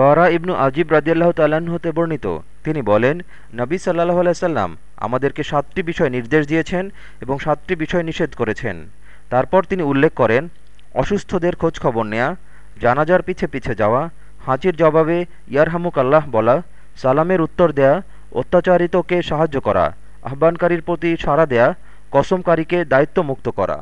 বারা ইবনু আজিব রাজিয়াল্লাহ তাল্লাহ্ন হতে বর্ণিত। তিনি বলেন, নবী সাল্লাহ আলাইসাল্লাম আমাদেরকে সাতটি বিষয় নির্দেশ দিয়েছেন এবং সাতটি বিষয় নিষেধ করেছেন। তারপর তিনি উল্লেখ করেন, অসুস্থদের খোঁজ খবর নেয়া, জানাজার পিছে পিছে যাওয়া, হাঁচির জবাবে ইয়ারহামুক আল্লাহ বলা, সালামের উত্তর দেয়া, অত্যাচারিতকে সাহায্য করা, আহ্বানকারীর প্রতি সাড়া দেয়া, কসমকারীকে দায়িত্বমুক্ত করা।